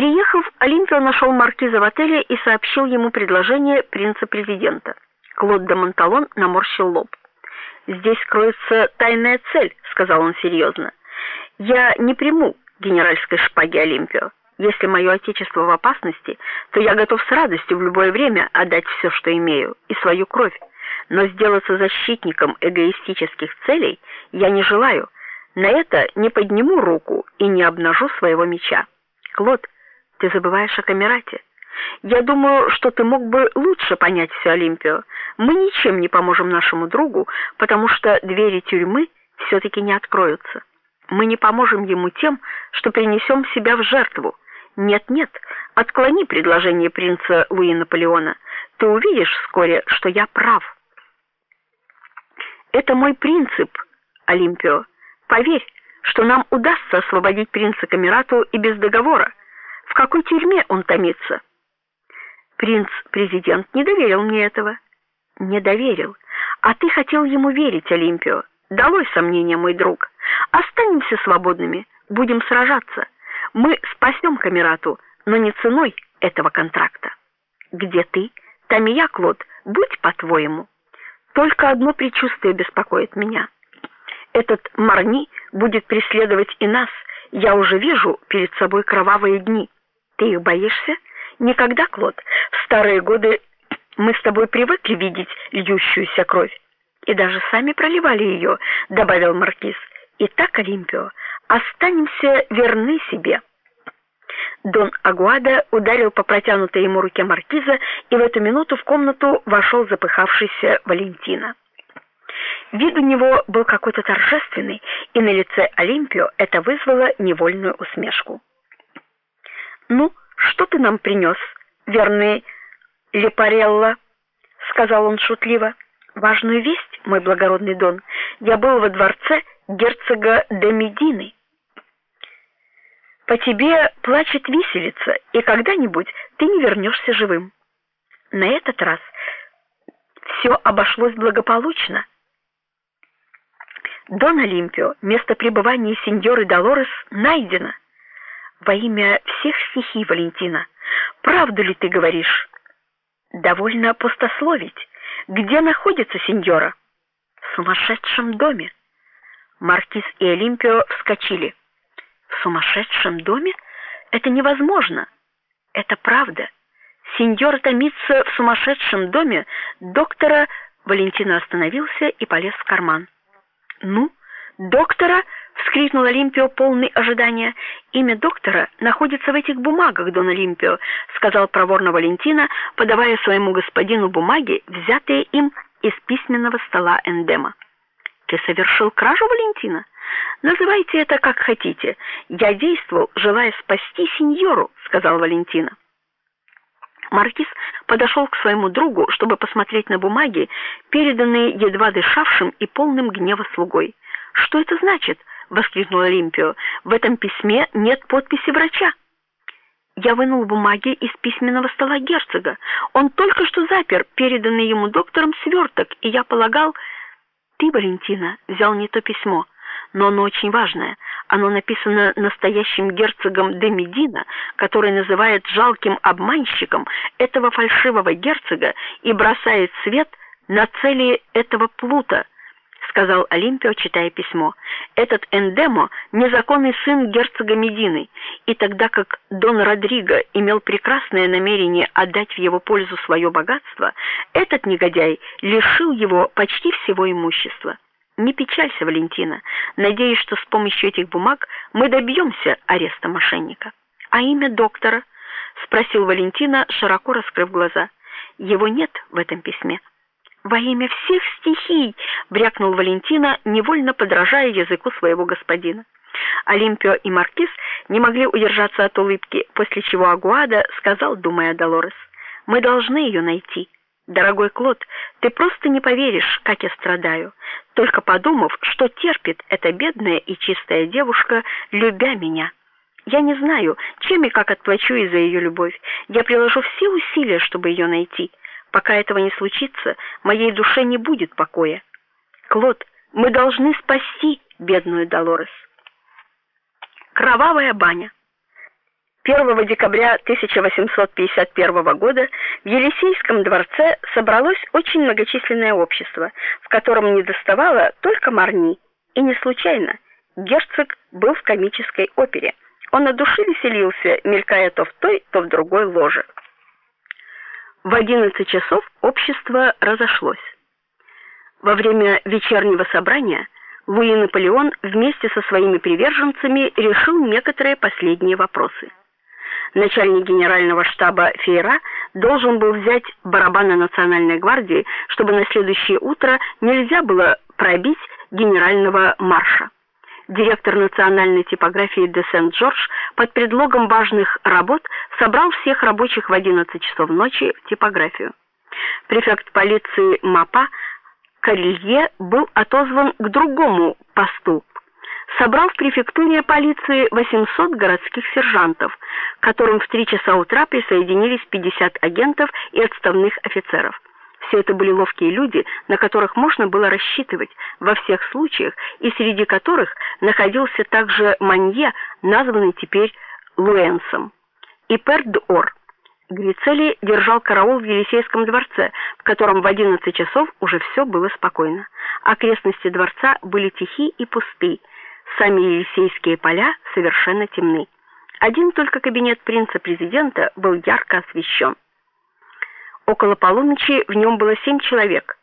Приехав, Олимпио нашел маркиза в отеле и сообщил ему предложение принца-президента. Клод де Монталон наморщил лоб. Здесь кроется тайная цель, сказал он серьезно. Я не приму генеральской шпаги Олимпио. Если мое отечество в опасности, то я готов с радостью в любое время отдать все, что имею, и свою кровь. Но сделаться защитником эгоистических целей я не желаю. На это не подниму руку и не обнажу своего меча. Клод, ты забываешь о камерате. Я думаю, что ты мог бы лучше понять всю Олимпию. Мы ничем не поможем нашему другу, потому что двери тюрьмы все таки не откроются. Мы не поможем ему тем, что принесем себя в жертву. Нет, нет, отклони предложение принца Луи Наполеона. Ты увидишь вскоре, что я прав. Это мой принцип, Олимпио. Поверь, что нам удастся освободить принца Камерату и без договора. Какой тюрьме он томится? Принц-президент не доверил мне этого. Не доверил. А ты хотел ему верить, Олимпио. Долой сомнения, мой друг. Останемся свободными, будем сражаться. Мы спасем Камерату, но не ценой этого контракта. Где ты? Там и я, Клод. Будь по-твоему. Только одно предчувствие беспокоит меня. Этот Марни будет преследовать и нас. Я уже вижу перед собой кровавые дни. Ты их боишься? Никогда, Клод. В старые годы мы с тобой привыкли видеть льющуюся кровь и даже сами проливали ее», — добавил маркиз. Итак, Олимпио, останемся верны себе. Дон Агуада ударил по протянутой ему руке маркиза, и в эту минуту в комнату вошел запыхавшийся Валентина. Вид у него был какой-то торжественный, и на лице Олимпио это вызвало невольную усмешку. "Ну, что ты нам принес, верный Лепарелла?" сказал он шутливо. "Важную весть, мой благородный Дон. Я был во дворце герцога де Медины. По тебе плачет виселица, и когда-нибудь ты не вернешься живым. На этот раз все обошлось благополучно. Дон Олимпио, место пребывания сеньоры Долорес найдено. Во имя всех стихий, Валентина. Правду ли ты говоришь? Довольно пустословить. Где находится сеньора? В сумасшедшем доме. Маркиз и Олимпио вскочили. В сумасшедшем доме? Это невозможно. Это правда. Сеньор томится в сумасшедшем доме доктора Валентина остановился и полез в карман. Ну, доктора, вскрикнул Олимпио полный ожидания. Имя доктора находится в этих бумагах, Дон Олимпио, сказал проворно Валентина, подавая своему господину бумаги, взятые им из письменного стола Эндема. Ты совершил кражу, Валентина? Называйте это как хотите. Я действовал, желая спасти сеньору, сказал Валентина. Маркиз подошел к своему другу, чтобы посмотреть на бумаги, переданные едва дышавшим и полным гнева слугой. Что это значит? воскликнул Олимпио. В этом письме нет подписи врача. Я вынул бумаги из письменного стола герцога. Он только что запер переданный ему доктором сверток, и я полагал, ты, Валентина, взял не то письмо, но оно очень важное. Оно написано настоящим герцогом де Медина, который называет жалким обманщиком этого фальшивого герцога и бросает свет на цели этого плута сказал Олимпио, читая письмо. Этот Эндемо незаконный сын герцога Медины, и тогда как Дон Родриго имел прекрасное намерение отдать в его пользу свое богатство, этот негодяй лишил его почти всего имущества. Не печалься, Валентина. Надеюсь, что с помощью этих бумаг мы добьемся ареста мошенника. А имя доктора? спросил Валентина, широко раскрыв глаза. Его нет в этом письме. Во имя всех стихий, брякнул Валентина, невольно подражая языку своего господина. Олимпио и маркиз не могли удержаться от улыбки, после чего Агуада сказал, думая о Долорес: "Мы должны ее найти. Дорогой Клод, ты просто не поверишь, как я страдаю, только подумав, что терпит эта бедная и чистая девушка, любя меня. Я не знаю, чем и как отплачу ей за ее любовь. Я приложу все усилия, чтобы ее найти. Пока этого не случится, моей душе не будет покоя. Клод, мы должны спасти бедную Долорес. Кровавая баня. 1 декабря 1851 года в Елисейском дворце собралось очень многочисленное общество, в котором недоставало только Марни. И не случайно. Герцог был в комической опере. Он от души веселился, мелькая то в той, то в другой ложе. В 11 часов общество разошлось. Во время вечернего собрания Луи Наполеон вместе со своими приверженцами решил некоторые последние вопросы. Начальник генерального штаба Фейра должен был взять барабаны национальной гвардии, чтобы на следующее утро нельзя было пробить генерального марша. Директор национальной типографии де Сент-Джордж под предлогом важных работ собрал всех рабочих в 11 часов ночи в типографию. Префект полиции Мапа Карелье был отозван к другому посту. Собрал в префектуре полиции 800 городских сержантов, к которым в 3 часа утра присоединились 50 агентов и отставных офицеров. Все это были ловкие люди, на которых можно было рассчитывать во всех случаях, и среди которых находился также Манье, названный теперь Луэнсом, и Перд-Ор. Грицели держал караул в Елисейском дворце, в котором в 11 часов уже все было спокойно. Окрестности дворца были тихи и пусты. Сами Елисейские поля совершенно темны. Один только кабинет принца-президента был ярко освещен. Около полуночи в нем было семь человек.